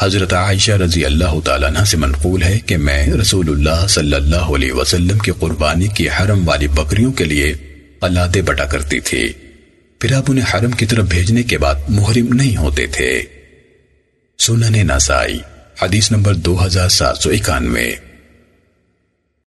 حضرت عائشہ رضی اللہ تعالیٰ عنہ سے منقول ہے کہ میں رسول اللہ صلی اللہ علیہ وسلم کی قربانی کی حرم والی بکریوں کے لیے قلادے بٹا کرتی تھی۔ پھر آپ انہیں حرم کی طرف بھیجنے کے بعد محرم نہیں ہوتے تھے۔ سنن نسائی، حدیث نمبر دو ہزار سات سو اکانوے۔